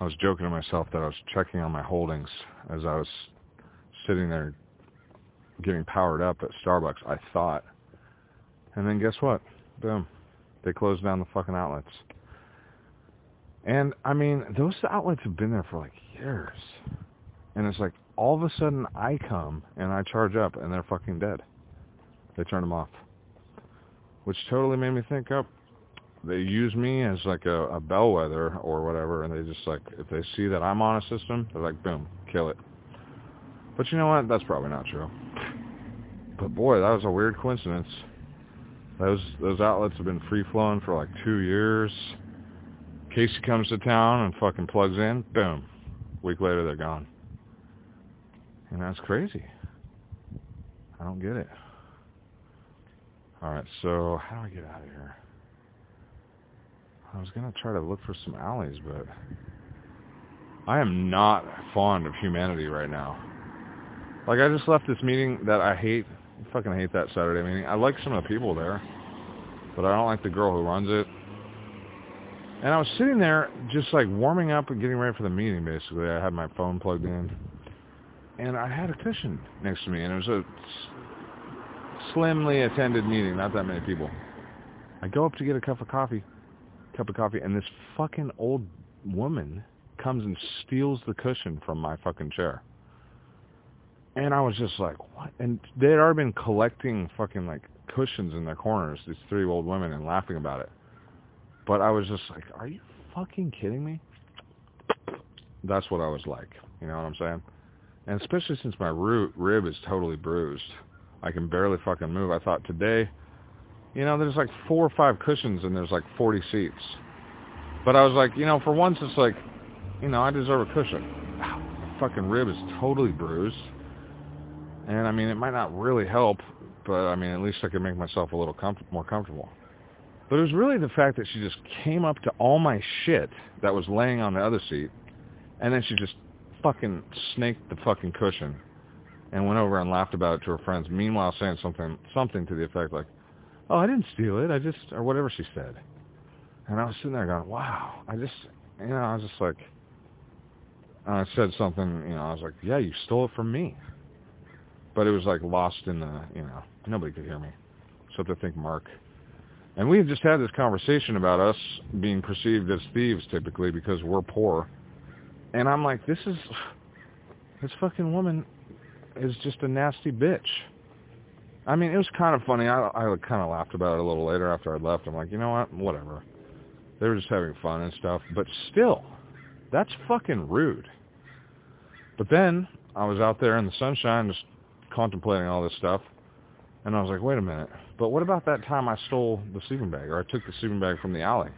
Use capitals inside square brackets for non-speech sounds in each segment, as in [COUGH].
I was joking to myself that I was checking on my holdings as I was sitting there getting powered up at Starbucks, I thought. And then guess what? Boom. They closed down the fucking outlets. And I mean, those outlets have been there for like years. And it's like all of a sudden I come and I charge up and they're fucking dead. They turn them off. Which totally made me think up. They use me as like a, a bellwether or whatever and they just like, if they see that I'm on a system, they're like, boom, kill it. But you know what? That's probably not true. But boy, that was a weird coincidence. Those those outlets have been free flowing for like two years. Casey comes to town and fucking plugs in, boom. Week later they're gone. And that's crazy. I don't get it. Alright, so how do I get out of here? I was going to try to look for some alleys, but I am not fond of humanity right now. Like, I just left this meeting that I hate. I fucking hate that Saturday meeting. I like some of the people there, but I don't like the girl who runs it. And I was sitting there just like warming up and getting ready for the meeting, basically. I had my phone plugged in. And I had a cushion next to me, and it was a slimly attended meeting, not that many people. I go up to get a cup of coffee, cup of coffee, and this fucking old woman comes and steals the cushion from my fucking chair. And I was just like, what? And they had already been collecting fucking like cushions in their corners, these three old women, and laughing about it. But I was just like, are you fucking kidding me? That's what I was like. You know what I'm saying? And especially since my root rib is totally bruised. I can barely fucking move. I thought today, you know, there's like four or five cushions and there's like 40 seats. But I was like, you know, for once it's like, you know, I deserve a cushion. My fucking rib is totally bruised. And I mean, it might not really help, but I mean, at least I could make myself a little more comfortable. But it was really the fact that she just came up to all my shit that was laying on the other seat, and then she just fucking snaked the fucking cushion and went over and laughed about it to her friends, meanwhile saying something something to the effect like, oh, I didn't steal it, I just, or whatever she said. And I was sitting there going, wow, I just, you know, I was just like, I said something, you know, I was like, yeah, you stole it from me. But it was like lost in the, you know, nobody could hear me. Except I think Mark. And we had just had this conversation about us being perceived as thieves typically because we're poor. And I'm like, this is, this fucking woman is just a nasty bitch. I mean, it was kind of funny. I, I kind of laughed about it a little later after I left. I'm like, you know what? Whatever. They were just having fun and stuff. But still, that's fucking rude. But then I was out there in the sunshine just contemplating all this stuff. And I was like, wait a minute. But what about that time I stole the sleeping bag or I took the sleeping bag from the alley?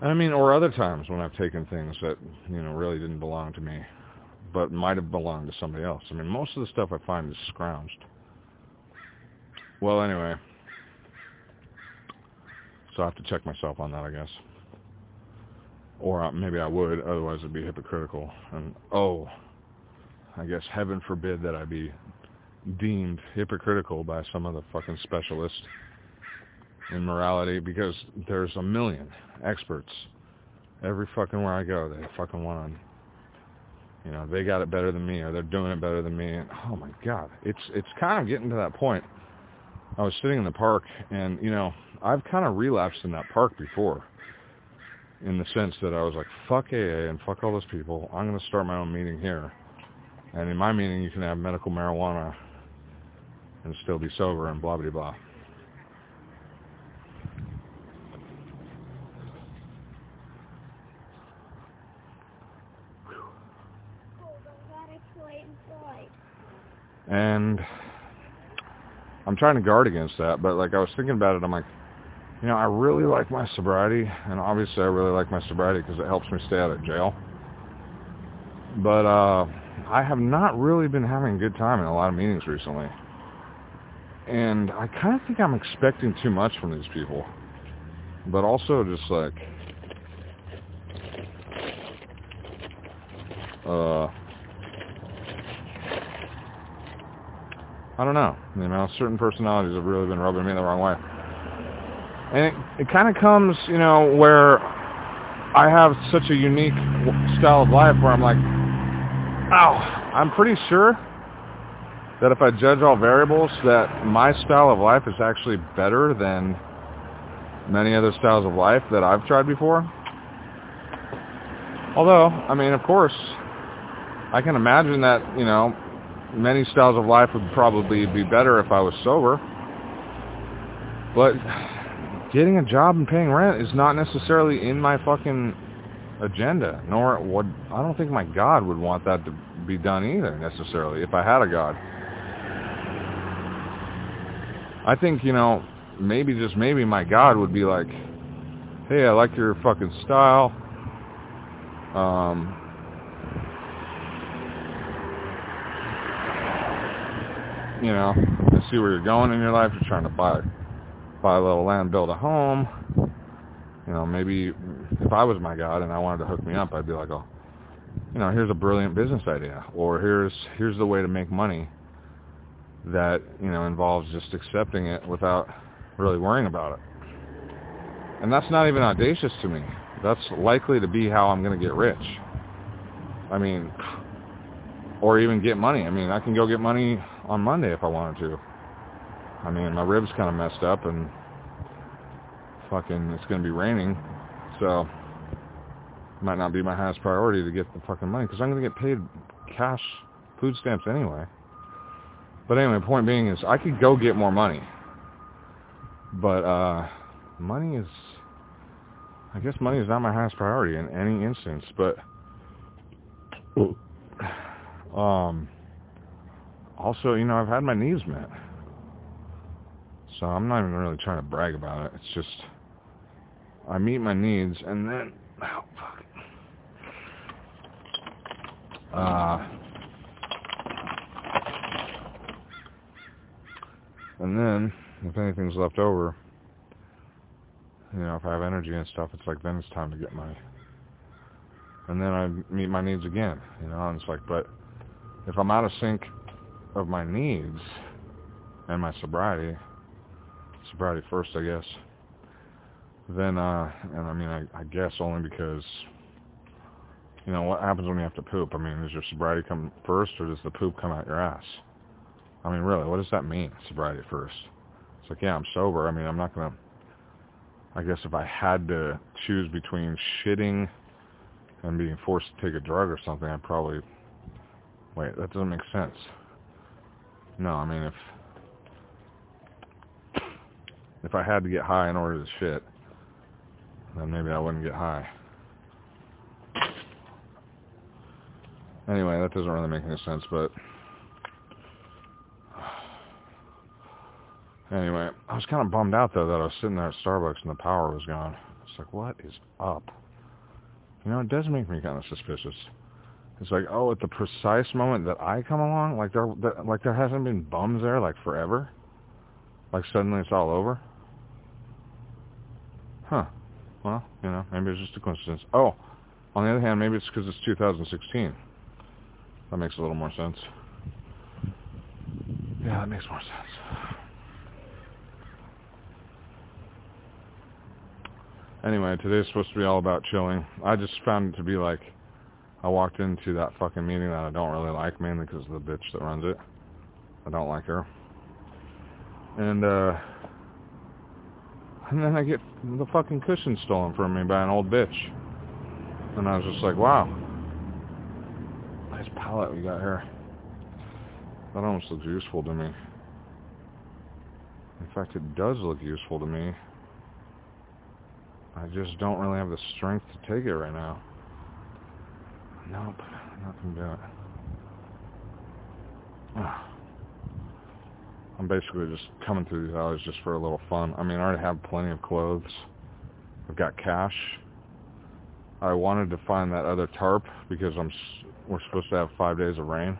And I mean, or other times when I've taken things that, you know, really didn't belong to me but might have belonged to somebody else. I mean, most of the stuff I find is scrounged. Well, anyway. So I have to check myself on that, I guess. Or maybe I would, otherwise it'd be hypocritical. And, oh, I guess heaven forbid that I be deemed hypocritical by some of the fucking specialists in morality because there's a million experts. Every fucking where I go, they fucking want to you know, they got it better than me or they're doing it better than me. And, oh my God, it's, it's kind of getting to that point. I was sitting in the park and, you know, I've kind of relapsed in that park before in the sense that I was like, fuck AA and fuck all those people. I'm going to start my own meeting here. And in my meeting, you can have medical marijuana and still be sober and blah, blah, blah. And I'm trying to guard against that, but like I was thinking about it, I'm like, you know, I really like my sobriety, and obviously I really like my sobriety because it helps me stay out of jail. But uh, I have not really been having a good time in a lot of meetings recently. And I kind of think I'm expecting too much from these people. But also just like, uh, I don't know. You know, certain personalities have really been rubbing me the wrong way. And it, it kind of comes, you know, where I have such a unique style of life where I'm like, ow, I'm pretty sure that if I judge all variables, that my style of life is actually better than many other styles of life that I've tried before. Although, I mean, of course, I can imagine that, you know, many styles of life would probably be better if I was sober. But getting a job and paying rent is not necessarily in my fucking agenda, nor would, I don't think my God would want that to be done either, necessarily, if I had a God. I think, you know, maybe, just maybe my God would be like, hey, I like your fucking style. Um, you know, I see where you're going in your life. You're trying to buy buy a little land, build a home. You know, maybe if I was my God and I wanted to hook me up, I'd be like, oh, you know, here's a brilliant business idea, or here's here's the way to make money that you know involves just accepting it without really worrying about it. And that's not even audacious to me. That's likely to be how I'm going to get rich. I mean, or even get money. I mean, I can go get money on Monday if I wanted to. I mean, my ribs kind of messed up and fucking it's going to be raining. So might not be my highest priority to get the fucking money because I'm going to get paid cash food stamps anyway. But anyway, the point being is I could go get more money. But uh money is I guess money is not my highest priority in any instance, but um also, you know, I've had my needs met. So I'm not even really trying to brag about it. It's just I meet my needs and then oh fuck. Uh and then if anything's left over, you know, if I have energy and stuff, it's like then it's time to get my And then I meet my needs again, you know, and it's like, but if I'm out of sync of my needs and my sobriety, sobriety first, I guess, then, uh, and I mean, I, I guess only because, you know, what happens when you have to poop? I mean, does your sobriety come first or does the poop come out your ass? I mean, really, what does that mean, sobriety first? It's like, yeah, I'm sober. I mean, I'm not going to, I guess if I had to choose between shitting and being forced to take a drug or something, I'd probably, wait, that doesn't make sense. No, I mean, if, if I had to get high in order to shit, then maybe I wouldn't get high. Anyway, that doesn't really make any sense, but Anyway, I was kind of bummed out though that I was sitting there at Starbucks and the power was gone. It's like, what is up? You know, it does make me kind of suspicious. It's like, oh, at the precise moment that I come along, like there, like there hasn't been bums there like forever. Like suddenly it's all over. Huh. Well, you know, maybe it's just a coincidence. Oh, on the other hand, maybe it's because it's 2016. That makes a little more sense. Yeah, that makes more sense. Anyway, today's supposed to be all about chilling. I just found it to be like, I walked into that fucking meeting that I don't really like, mainly because of the bitch that runs it. I don't like her. And, uh, and then I get the fucking cushion stolen from me by an old bitch. And I was just like, wow. Nice palette we got here. That almost looks useful to me. In fact, it does look useful to me. I just don't really have the strength to take it right now. Nope, uh, nothing to it. Ah. I'm basically just coming through these alleys just for a little fun. I mean, I already have plenty of clothes. I've got cash. I wanted to find that other tarp because I'm we're supposed to have five days of rain.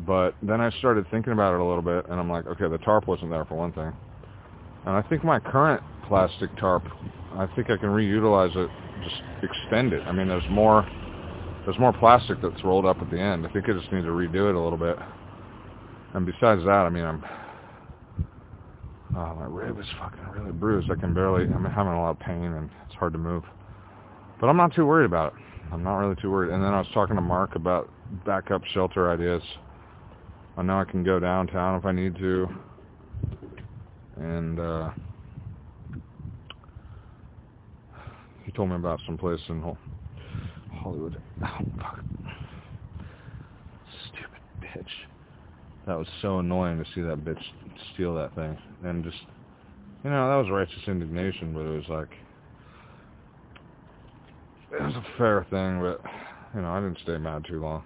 But then I started thinking about it a little bit, and I'm like, okay, the tarp wasn't there for one thing. And I think my current plastic tarp I think I can reutilize it, just extend it. I mean, there's more, there's more plastic that's rolled up at the end. I think I just need to redo it a little bit. And besides that, I mean, I'm, Oh, my rib is fucking really bruised. I can barely, I'm having a lot of pain and it's hard to move. But I'm not too worried about it. I'm not really too worried. And then I was talking to Mark about backup shelter ideas. I know I can go downtown if I need to. And, uh, he told me about some place in Hollywood. [LAUGHS] Oh, fuck. Stupid bitch. That was so annoying to see that bitch steal that thing. And just, you know, that was righteous indignation, but it was like, it was a fair thing, but, you know, I didn't stay mad too long.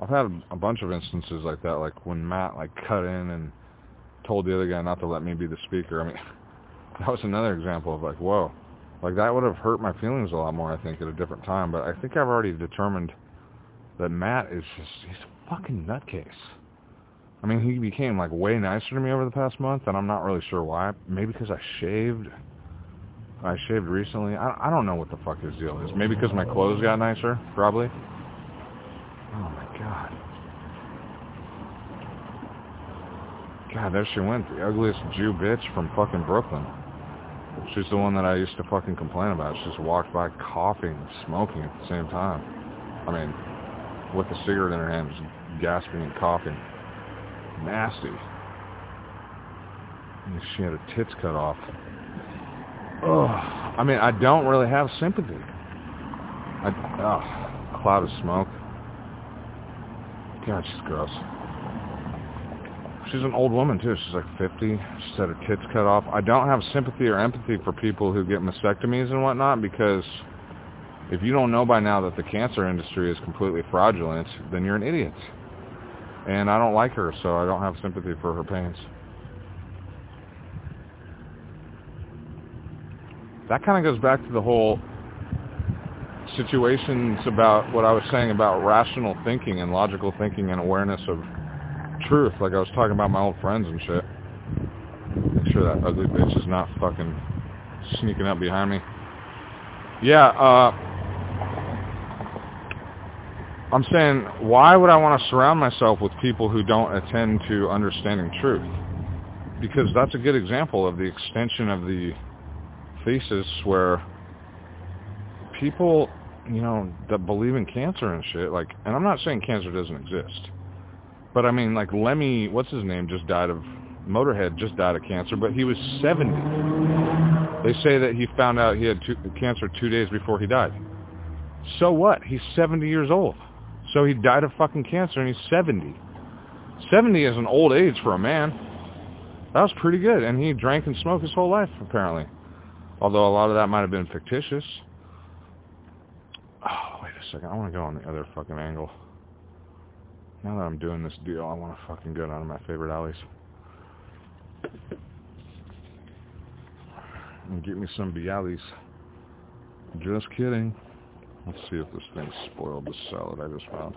I've had a bunch of instances like that, like when Matt, like, cut in and told the other guy not to let me be the speaker. I mean, [LAUGHS] that was another example of like, whoa. Like, that would have hurt my feelings a lot more, I think, at a different time. But I think I've already determined that Matt is just, he's a fucking nutcase. I mean, he became like way nicer to me over the past month, and I'm not really sure why. Maybe because I shaved. I shaved recently. I, I don't know what the fuck his deal is. Maybe because my clothes got nicer, probably. Oh my god. God, there she went, the ugliest Jew bitch from fucking Brooklyn. She's the one that I used to fucking complain about. She just walked by coughing and smoking at the same time. I mean, with a cigarette in her hand, just gasping and coughing nasty. She had her tits cut off. Oh, I mean, I don't really have sympathy. I, oh, cloud of smoke. God, she's gross. She's an old woman too. She's like 50. She's had her tits cut off. I don't have sympathy or empathy for people who get mastectomies and whatnot because if you don't know by now that the cancer industry is completely fraudulent, then you're an idiot and I don't like her, so I don't have sympathy for her pains. That kind of goes back to the whole situations about what I was saying about rational thinking and logical thinking and awareness of truth. Like I was talking about my old friends and shit. Make sure that ugly bitch is not fucking sneaking up behind me. Yeah, uh, I'm saying, why would I want to surround myself with people who don't attend to understanding truth? Because that's a good example of the extension of the thesis where people, you know, that believe in cancer and shit, like, and I'm not saying cancer doesn't exist, but I mean, like Lemmy, what's his name, just died of, Motorhead just died of cancer, but he was 70. They say that he found out he had two, cancer two days before he died. So what? He's 70 years old. So he died of fucking cancer and he's 70. 70 is an old age for a man. That was pretty good. And he drank and smoked his whole life, apparently. Although a lot of that might have been fictitious. Oh, wait a second. I want to go on the other fucking angle. Now that I'm doing this deal, I want to fucking go down to my favorite alleys. And get me some Bialys. Just kidding. Let's see if this thing spoiled the salad I just found.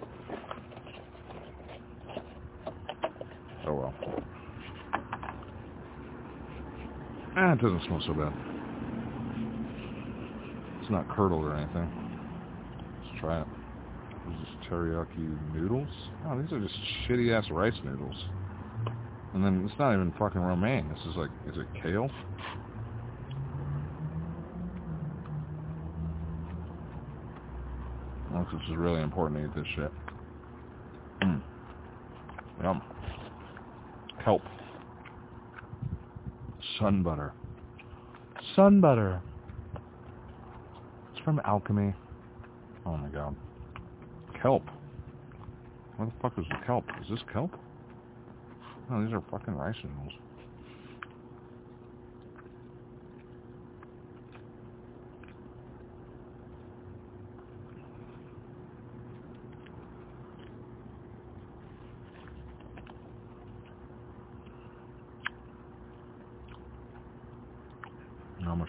Oh well. Ah, it doesn't smell so bad. It's not curdled or anything. Let's try it. These just teriyaki noodles. Oh, these are just shitty ass rice noodles. And then it's not even fucking romaine. This is like, is it kale? This is really important to eat this shit. Mm. Yum. Kelp. Sun butter. Sun butter. It's from Alchemy. Oh my god. Kelp. Where the fuck is the kelp? Is this kelp? No, these are fucking rice noodles.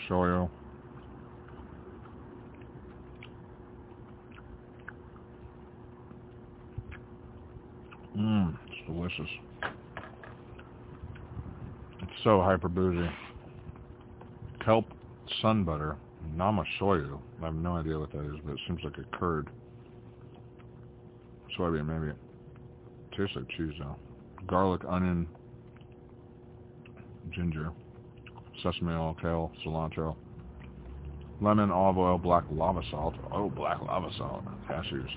show you. Mmm, it's so hyper bougie. Kelp sun butter, namashoyu. I have no idea what that is, but it seems like a curd. Soybean, maybe. Tastes like cheese though. Garlic, onion, ginger, sesame oil, kale, cilantro, lemon, olive oil, black lava salt. Oh, black lava salt. Cashews.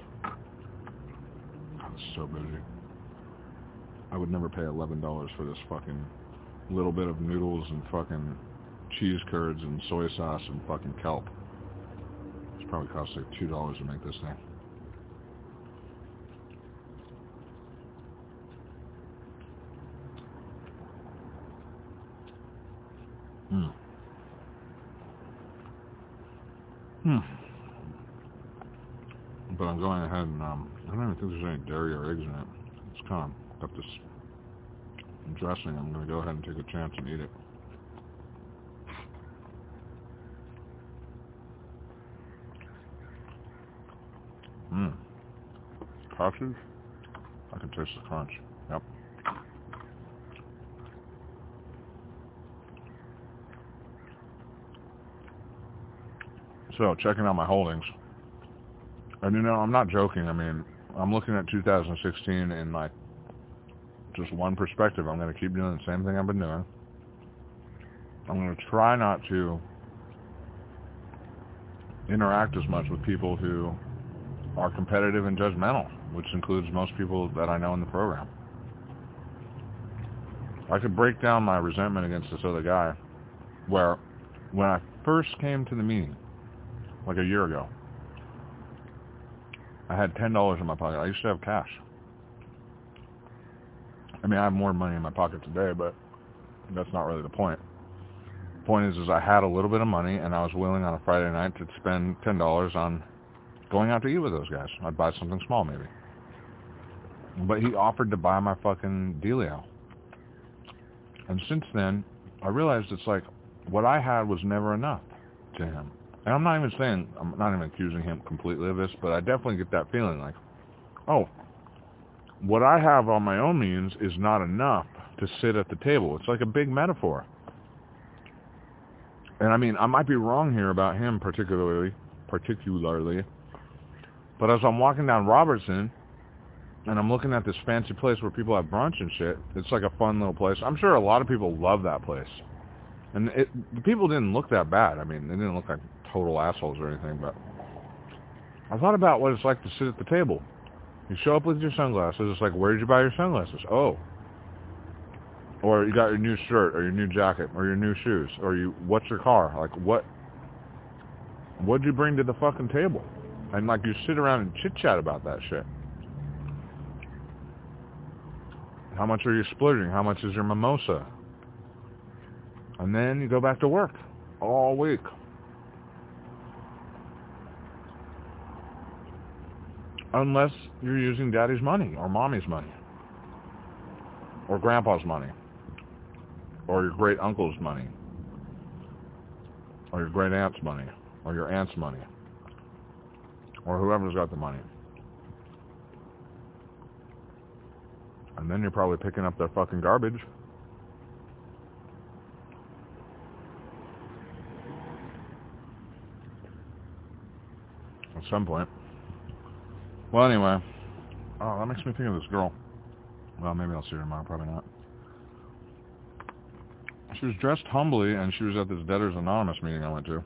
That's so busy. I would never pay eleven dollars for this fucking little bit of noodles and fucking cheese curds and soy sauce and fucking kelp. It's probably cost like two dollars to make this thing. Hmm. Hmm. But I'm going ahead and um, I don't even think there's any dairy or eggs in it. It's kind of got this dressing. I'm going to go ahead and take a chance and eat it. Mmm. Cashews? I can taste the crunch. Yep. So, checking out my holdings. And you know, I'm not joking. I mean, I'm looking at 2016 in like just one perspective. I'm going to keep doing the same thing I've been doing. I'm going to try not to interact as much with people who are competitive and judgmental, which includes most people that I know in the program. I could break down my resentment against this other guy where when I first came to the meeting, like a year ago, I had $10 in my pocket. I used to have cash. I mean, I have more money in my pocket today, but that's not really the point. The point is, is I had a little bit of money, and I was willing on a Friday night to spend $10 on going out to eat with those guys. I'd buy something small, maybe. But he offered to buy my fucking dealio. And since then, I realized it's like what I had was never enough to him. And I'm not even saying, I'm not even accusing him completely of this, but I definitely get that feeling like, oh, what I have on my own means is not enough to sit at the table. It's like a big metaphor. And I mean, I might be wrong here about him particularly, particularly, but as I'm walking down Robertson and I'm looking at this fancy place where people have brunch and shit, it's like a fun little place. I'm sure a lot of people love that place. And it, the people didn't look that bad. I mean, they didn't look like total assholes or anything, but I thought about what it's like to sit at the table. You show up with your sunglasses. It's like, where did you buy your sunglasses? Oh. Or you got your new shirt or your new jacket or your new shoes or you, what's your car? Like what, what'd you bring to the fucking table? And like you sit around and chit chat about that shit. How much are you splurging? How much is your mimosa? And then you go back to work all week. Unless you're using daddy's money or mommy's money or grandpa's money or your great uncle's money or your great aunt's money or your aunt's money or whoever's got the money. And then you're probably picking up their fucking garbage. At some point. Well, anyway. Oh, that makes me think of this girl. Well, maybe I'll see her tomorrow. Probably not. She was dressed humbly, and she was at this Debtors Anonymous meeting I went to.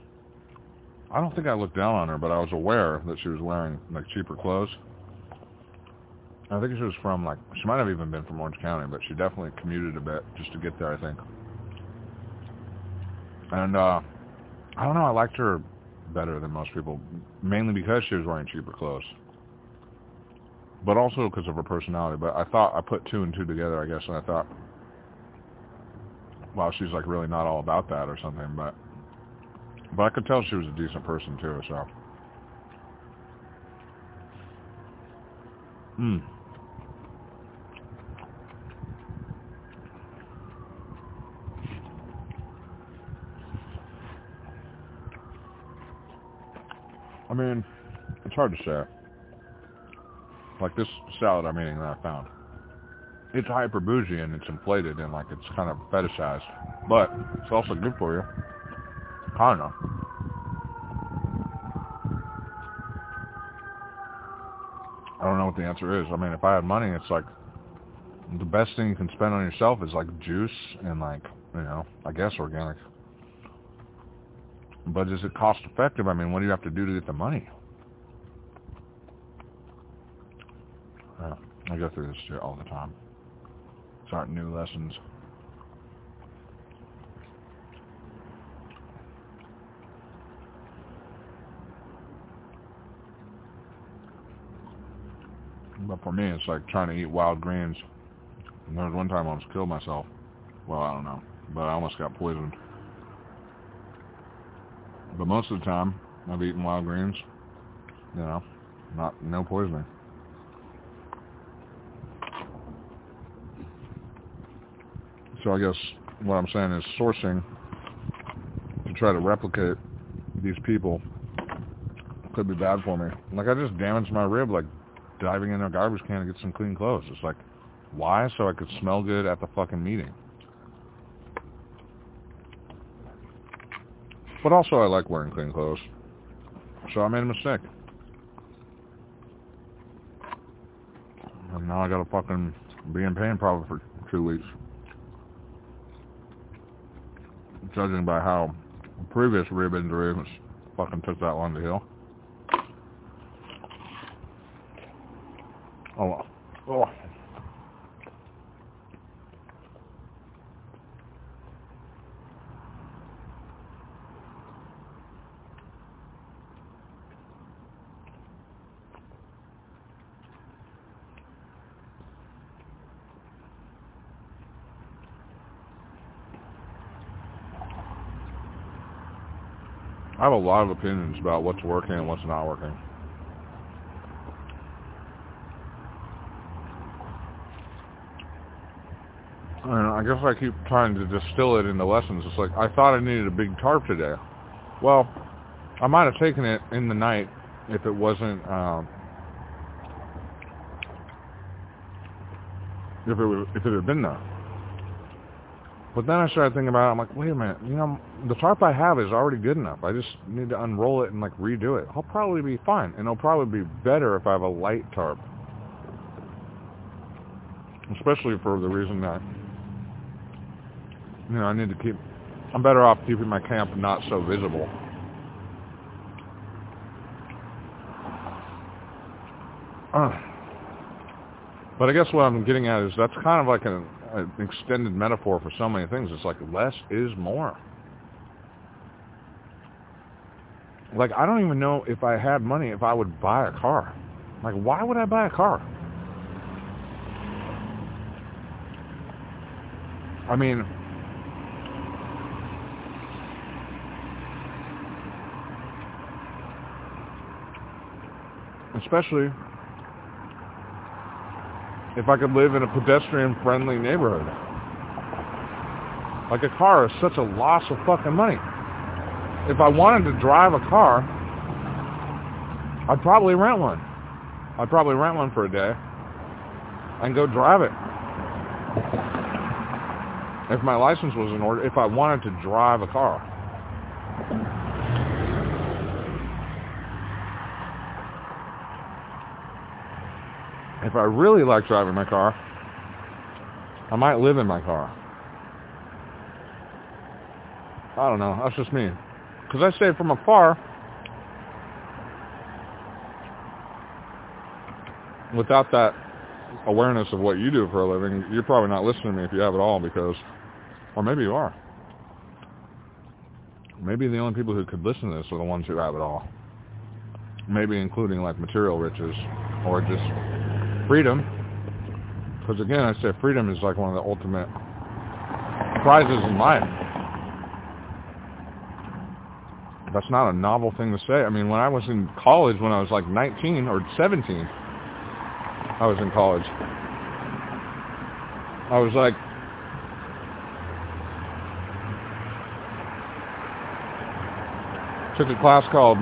I don't think I looked down on her, but I was aware that she was wearing like cheaper clothes. I think she was from like she might have even been from Orange County, but she definitely commuted a bit just to get there, I think. And uh I don't know, I liked her better than most people, mainly because she was wearing cheaper clothes. But also because of her personality. But I thought I put two and two together, I guess, and I thought, well, she's like really not all about that or something. But but I could tell she was a decent person too, so. Hmm. I mean, it's hard to say. Like this salad I'm eating that I found. It's hyper bougie and it's inflated and like it's kind of fetishized. But it's also good for you. I don't know. I don't know what the answer is. I mean, if I had money, it's like the best thing you can spend on yourself is like juice and like you know, I guess organic. But is it cost effective? I mean, what do you have to do to get the money? Uh, I go through this shit all the time. Start new lessons. But for me, it's like trying to eat wild greens. And there was one time I almost killed myself. Well, I don't know. But I almost got poisoned. But most of the time, I've eaten wild greens. You know, not no poisoning. So I guess what I'm saying is sourcing to try to replicate these people could be bad for me. Like I just damaged my rib like diving in a garbage can to get some clean clothes. It's like, why? So I could smell good at the fucking meeting. But also I like wearing clean clothes. So I made a mistake. And now I gotta fucking be in pain probably for two weeks. Judging by how previous rib injury fucking took that long to heal. Oh, oh. I have a lot of opinions about what's working and what's not working. And I guess I keep trying to distill it into lessons. It's like, I thought I needed a big tarp today. Well, I might have taken it in the night if it wasn't, um, if it was, if it had been there. But then I started thinking about it. I'm like, wait a minute. You know, the tarp I have is already good enough. I just need to unroll it and like redo it. I'll probably be fine, and it'll probably be better if I have a light tarp. Especially for the reason that you know I need to keep. I'm better off keeping my camp not so visible. Uh, but I guess what I'm getting at is that's kind of like an an extended metaphor for so many things. It's like less is more. Like I don't even know if I had money if I would buy a car. Like why would I buy a car? I mean, especially if I could live in a pedestrian-friendly neighborhood. Like a car is such a loss of fucking money. If I wanted to drive a car, I'd probably rent one. I'd probably rent one for a day and go drive it. If my license was in order, if I wanted to drive a car. if I really like driving my car, I might live in my car. I don't know. That's just me. Because I say from afar, without that awareness of what you do for a living, you're probably not listening to me if you have it all because, or maybe you are. Maybe the only people who could listen to this are the ones who have it all. Maybe including like material riches or just freedom. Because again, I say freedom is like one of the ultimate prizes in life. That's not a novel thing to say. I mean, when I was in college, when I was like 19 or 17, I was in college. I was like, took a class called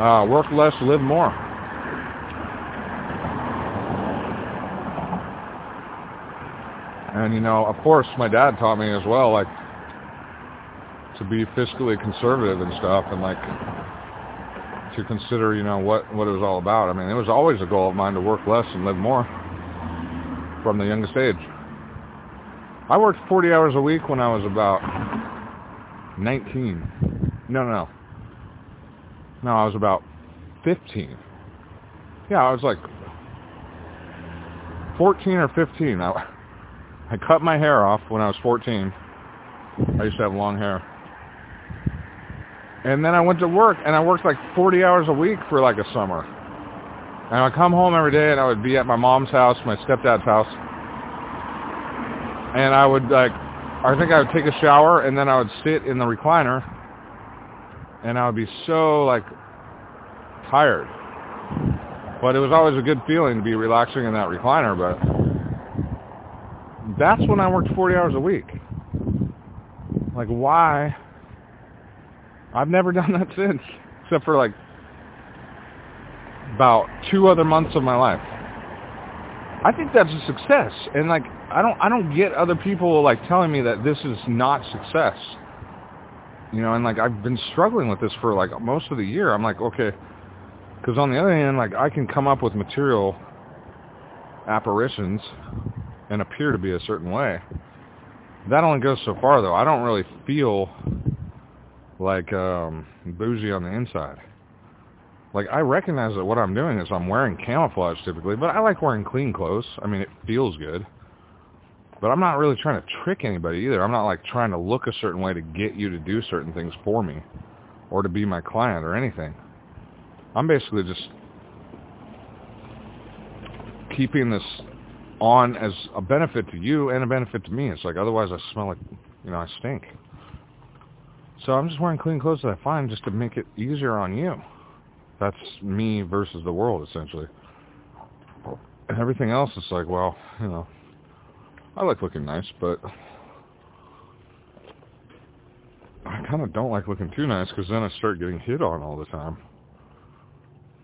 uh, Work Less, Live More. And you know, of course, my dad taught me as well, like to be fiscally conservative and stuff, and like to consider, you know, what what it was all about. I mean, it was always a goal of mine to work less and live more from the youngest age. I worked 40 hours a week when I was about 19. No, no. No, I was about 15. Yeah, I was like 14 or 15. I, I cut my hair off when I was 14. I used to have long hair. And then I went to work, and I worked like 40 hours a week for like a summer. And I'd come home every day, and I would be at my mom's house, my stepdad's house. And I would like, I think I would take a shower, and then I would sit in the recliner, and I would be so like tired. But it was always a good feeling to be relaxing in that recliner, but that's when I worked 40 hours a week. Like why? I've never [LAUGHS] done that since, except for like about two other months of my life. I think that's a success, and like I don't I don't get other people like telling me that this is not success. You know, and like I've been struggling with this for like most of the year. I'm like, okay, because on the other hand, like I can come up with material apparitions and appear to be a certain way. That only goes so far, though. I don't really feel like um, bougie on the inside. Like I recognize that what I'm doing is I'm wearing camouflage typically, but I like wearing clean clothes. I mean, it feels good. But I'm not really trying to trick anybody either. I'm not like trying to look a certain way to get you to do certain things for me or to be my client or anything. I'm basically just keeping this on as a benefit to you and a benefit to me. It's like otherwise I smell like, you know, I stink. So I'm just wearing clean clothes that I find just to make it easier on you. That's me versus the world, essentially. And everything else is like, well, you know, I like looking nice, but I kind of don't like looking too nice because then I start getting hit on all the time.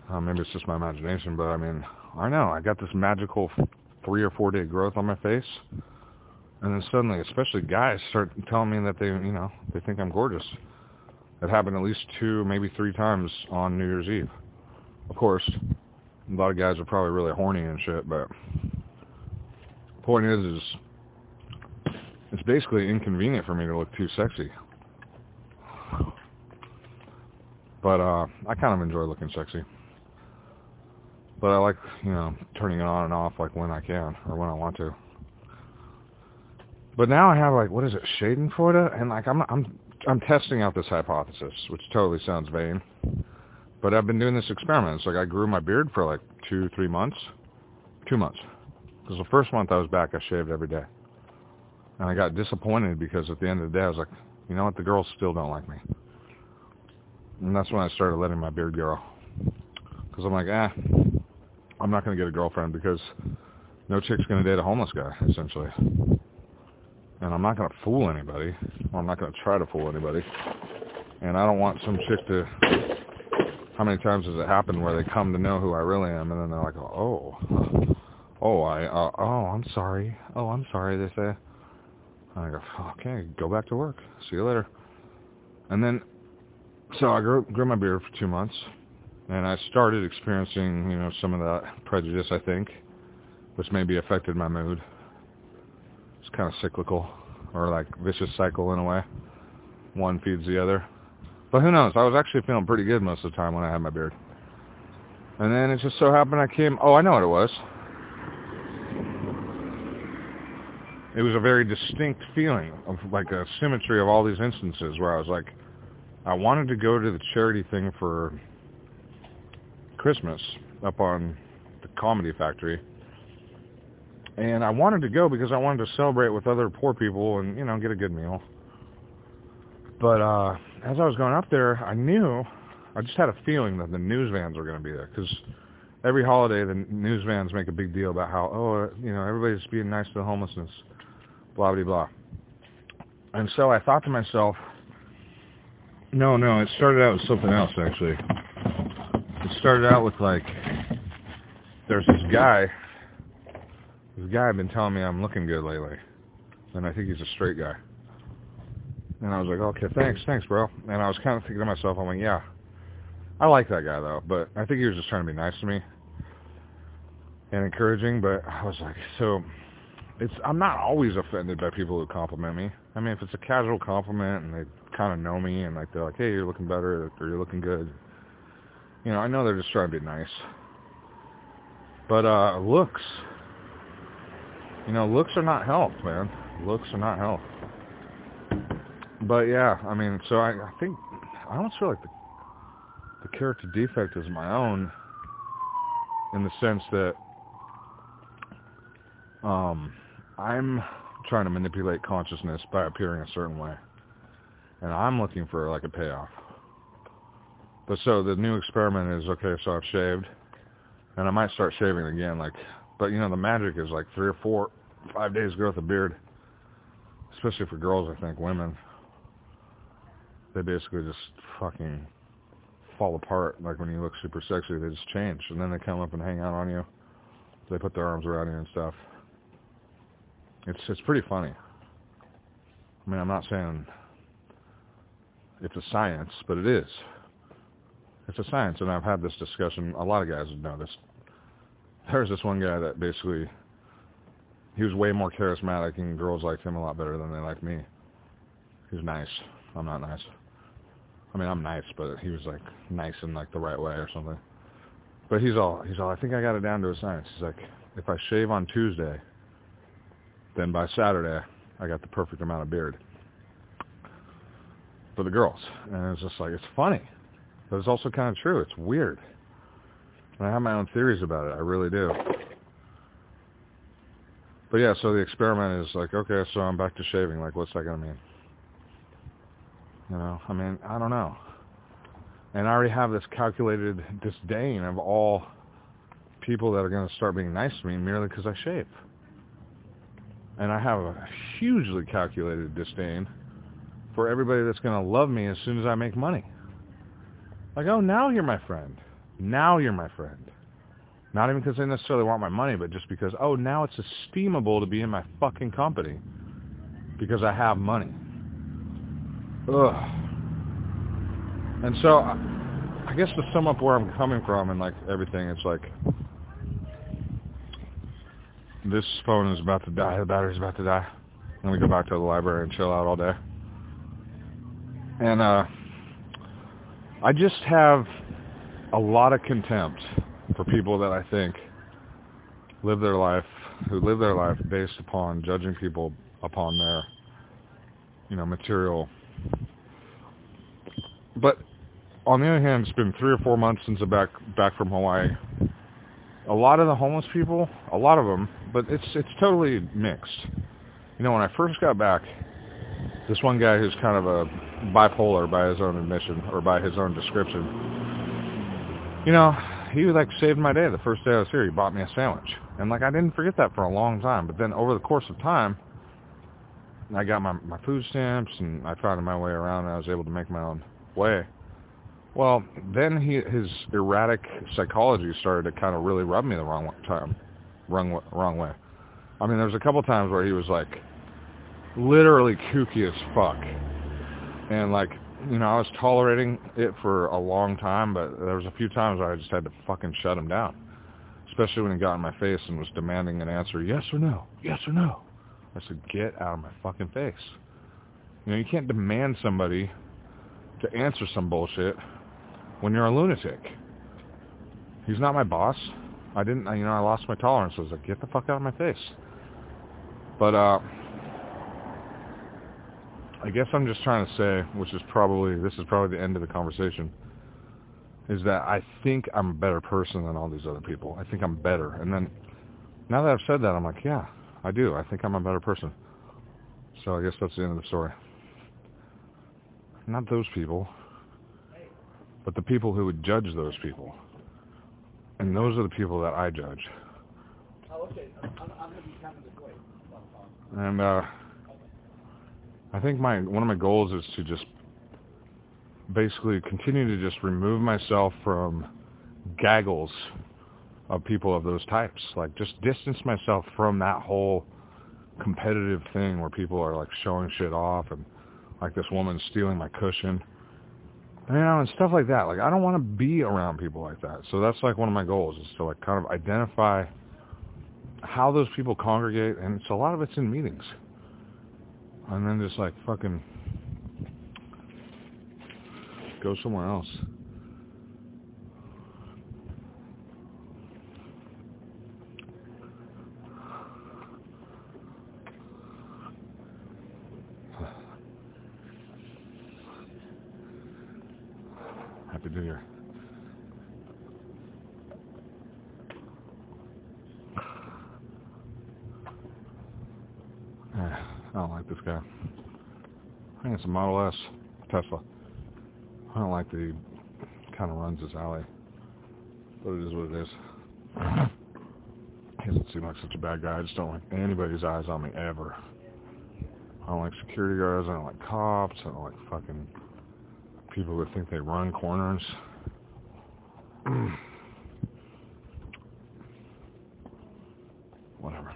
Uh, maybe it's just my imagination, but I mean, I know I got this magical three or four day growth on my face, and then suddenly, especially guys, start telling me that they, you know, they think I'm gorgeous. It happened at least two, maybe three times on New Year's Eve. Of course, a lot of guys are probably really horny and shit, but point is, is it's basically inconvenient for me to look too sexy. But uh, I kind of enjoy looking sexy. But I like, you know, turning it on and off like when I can or when I want to. But now I have like, what is it, Schadenfreude? And like I'm, I'm, I'm testing out this hypothesis, which totally sounds vain. But I've been doing this experiment. It's like I grew my beard for like two, three months. Two months. Because the first month I was back, I shaved every day. And I got disappointed because at the end of the day, I was like, you know what, the girls still don't like me. And that's when I started letting my beard grow. Because I'm like, ah, I'm not going to get a girlfriend because no chick's going to date a homeless guy, essentially. And I'm not going to fool anybody. Or I'm not going to try to fool anybody. And I don't want some chick to... How many times has it happened where they come to know who I really am and then they're like, oh, oh, I, uh, oh, I'm sorry. Oh, I'm sorry, they say. And I go, okay, go back to work. See you later. And then, so I grew, grew my beard for two months and I started experiencing, you know, some of that prejudice, I think, which maybe affected my mood. Kind of cyclical, or like vicious cycle in a way. One feeds the other. But who knows? I was actually feeling pretty good most of the time when I had my beard. And then it just so happened I came, oh, I know what it was. It was a very distinct feeling of like a symmetry of all these instances where I was like, I wanted to go to the charity thing for Christmas up on the Comedy Factory. And I wanted to go because I wanted to celebrate with other poor people and, you know, get a good meal. But uh, as I was going up there, I knew, I just had a feeling that the news vans were going to be there because every holiday the news vans make a big deal about how, oh, you know, everybody's being nice to the homelessness, blah, blah, blah. And so I thought to myself, no, no, it started out with something else, actually it started out with like there's this guy this guy had been telling me I'm looking good lately. And I think he's a straight guy. And I was like, okay, thanks, thanks, bro. And I was kind of thinking to myself, I'm like, yeah, I like that guy though, but I think he was just trying to be nice to me and encouraging. But I was like, so it's I'm not always offended by people who compliment me. I mean, if it's a casual compliment and they kind of know me and like they're like, "Hey, you're looking better," or "You're looking good," you know, I know they're just trying to be nice. But uh looks, you know, looks are not health, man. Looks are not health. But yeah, I mean, so I, I think I almost feel like the the character defect is my own in the sense that um I'm trying to manipulate consciousness by appearing a certain way. And I'm looking for like a payoff. But so the new experiment is okay, so I've shaved and I might start shaving again like but you know the magic is like 3 or 4 5 days growth of beard. Especially for girls, I think women they basically just fucking fall apart like when you look super sexy, they just change and then they come up and hang out on you. They put their arms around you and stuff. It's it's pretty funny. I mean, I'm not saying it's a science, but it is. It's a science, and I've had this discussion. A lot of guys know this. There's this one guy that basically he was way more charismatic, and girls liked him a lot better than they liked me. He was nice. I'm not nice. I mean, I'm nice, but he was like nice in like the right way or something. But he's all he's all. I think I got it down to a science. He's like, if I shave on Tuesday, then by Saturday, I got the perfect amount of beard for the girls. And it's just like, it's funny, but it's also kind of true. It's weird. I have my own theories about it. I really do. But yeah, so the experiment is like, okay, so I'm back to shaving. Like, what's that going to mean? You know, I mean, I don't know. And I already have this calculated disdain of all people that are going to start being nice to me merely because I shave. And I have a hugely calculated disdain for everybody that's going to love me as soon as I make money. Like, oh, now you're my friend. Now you're my friend. Not even because they necessarily want my money, but just because, oh, now it's esteemable to be in my fucking company because I have money. Ugh. And so, I guess to sum up where I'm coming from and like everything, it's like this phone is about to die, the battery's about to die. And we go back to the library and chill out all day. And uh I just have a lot of contempt for people that I think live their life who live their life based upon judging people upon their you know material but on the other hand it's been three or four months since I'm back back from Hawaii a lot of the homeless people, a lot of them, but it's it's totally mixed. You know, when I first got back, this one guy who's kind of a bipolar by his own admission or by his own description, you know, he like saved my day the first day I was here. He bought me a sandwich, and like I didn't forget that for a long time. But then over the course of time, I got my my food stamps and I found my way around, and I was able to make my own way. Well, then he, his erratic psychology started to kind of really rub me the wrong time, wrong wrong way. I mean, there was a couple times where he was like literally kooky as fuck, and like you know I was tolerating it for a long time, but there was a few times where I just had to fucking shut him down, especially when he got in my face and was demanding an answer, yes or no, yes or no. I said, get out of my fucking face. You know, you can't demand somebody to answer some bullshit when you're a lunatic. He's not my boss. I didn't, you know, I lost my tolerance. I was like, get the fuck out of my face. But, uh, I guess I'm just trying to say, which is probably, this is probably the end of the conversation, is that I think I'm a better person than all these other people. I think I'm better. And then, now that I've said that, I'm like, yeah, I do. I think I'm a better person. So I guess that's the end of the story. Not those people but the people who would judge those people. And those are the people that I judge. Oh, okay. I'm, I'm going to be counting this way. And uh, I think my one of my goals is to just basically continue to just remove myself from gaggles of people of those types. Like just distance myself from that whole competitive thing where people are like showing shit off and like this woman stealing my cushion you know, and stuff like that. Like, I don't want to be around people like that. So that's like one of my goals is to like kind of identify how those people congregate, and it's a lot of it's in meetings. And then just like fucking go somewhere else. [SIGHS] Happy New Year. I don't like this guy. I think it's a Model S Tesla. I don't like the kind of runs this alley. But it is what it is. He doesn't seem like such a bad guy. I just don't like anybody's eyes on me ever. I don't like security guards. I don't like cops. I don't like fucking people that think they run corners. [CLEARS THROAT] Whatever.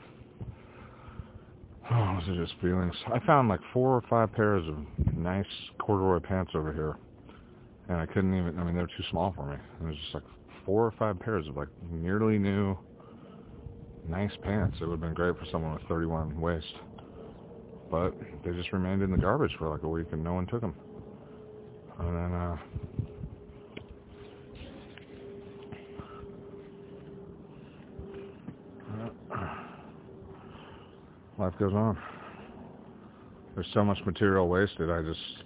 Oh, those are just feelings. I found like four or five pairs of nice corduroy pants over here and I couldn't even. I mean, they were too small for me. It was just like four or five pairs of like nearly new, nice pants. It would have been great for someone with 31 waist, but they just remained in the garbage for like a week, and no one took them. And then, uh, life goes on. There's so much material wasted. I just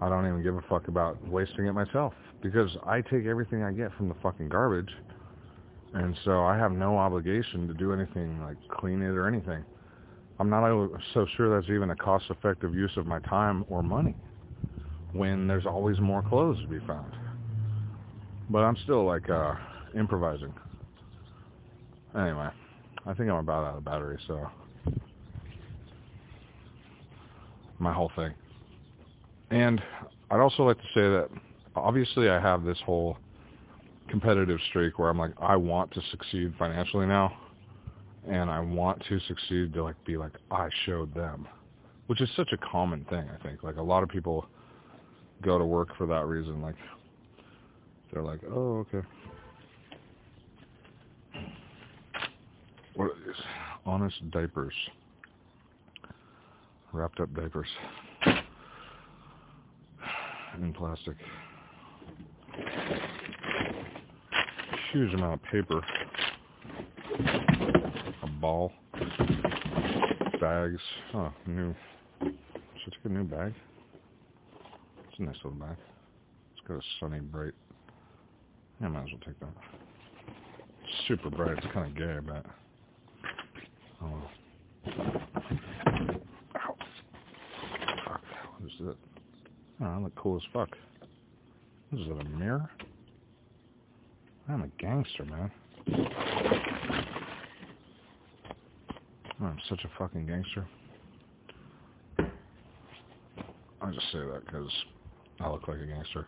I don't even give a fuck about wasting it myself because I take everything I get from the fucking garbage. And so I have no obligation to do anything like clean it or anything. I'm not so sure that's even a cost-effective use of my time or money when there's always more clothes to be found. But I'm still like uh improvising. Anyway, I think I'm about out of battery, so my whole thing. And I'd also like to say that obviously I have this whole competitive streak where I'm like, I want to succeed financially now. And I want to succeed to like be like, I showed them. Which is such a common thing, I think. Like a lot of people go to work for that reason. Like they're like, oh, okay. What are these? Honest diapers. Wrapped up diapers [SIGHS] in plastic. Huge amount of paper. A ball. Bags. Oh, new. Should I take a new bag? It's a nice little bag. It's got a sunny, bright. Yeah, I might as well take that. It's super bright. It's kind of gay, but. Oh well. Ow. Fuck. It? Ah, oh, I look cool as fuck. Is it a mirror? I'm a gangster, man. I'm such a fucking gangster. I just say that because I look like a gangster.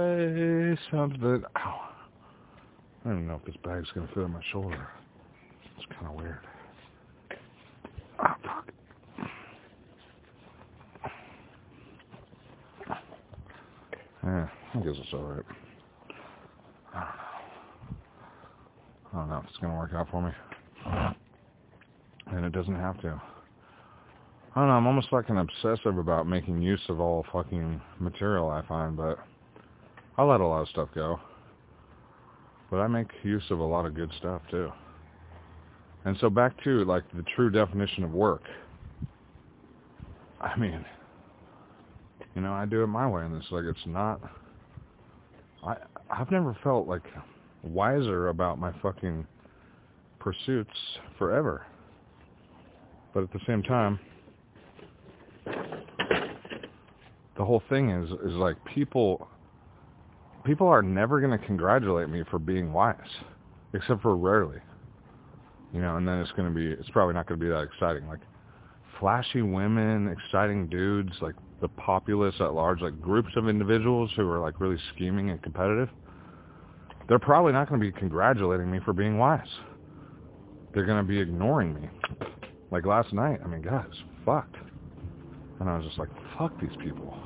Say something. Ow. I don't even know if this bag's going to fit on my shoulder. It's kind of weird. Ah, fuck. Yeah, I guess it's alright. I don't know. I don't know if it's going to work out for me. And it doesn't have to. I don't know, I'm almost fucking obsessive about making use of all fucking material I find, but I let a lot of stuff go. But I make use of a lot of good stuff too. And so back to like the true definition of work. I mean, you know, I do it my way and it's like it's not I I've never felt like wiser about my fucking pursuits forever. But at the same time, the whole thing is is like people people are never going to congratulate me for being wise. except for rarely. You know, and then it's going to be, it's probably not going to be that exciting. Like flashy women, exciting dudes, like the populace at large, like groups of individuals who are like really scheming and competitive, they're probably not going to be congratulating me for being wise. They're going to be ignoring me. Like last night, I mean, God, it's fucked. And I was just like, fuck these people.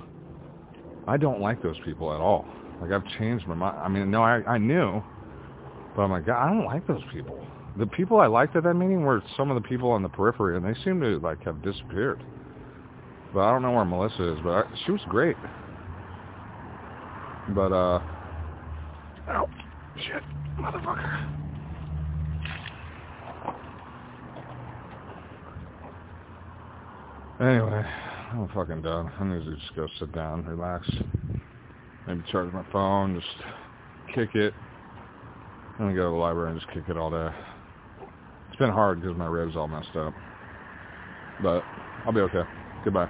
I don't like those people at all. Like I've changed my mind. I mean, no, I, I knew, but I'm like, God, I don't like those people. The people I liked at that meeting were some of the people on the periphery, and they seem to like have disappeared. But I don't know where Melissa is, but I, she was great. But uh, oh shit, motherfucker. Anyway, I'm fucking done. I need to just go sit down, relax, maybe charge my phone, just kick it. Gonna go to the library and just kick it all day. It's been hard because my ribs all messed up. But I'll be okay. Goodbye.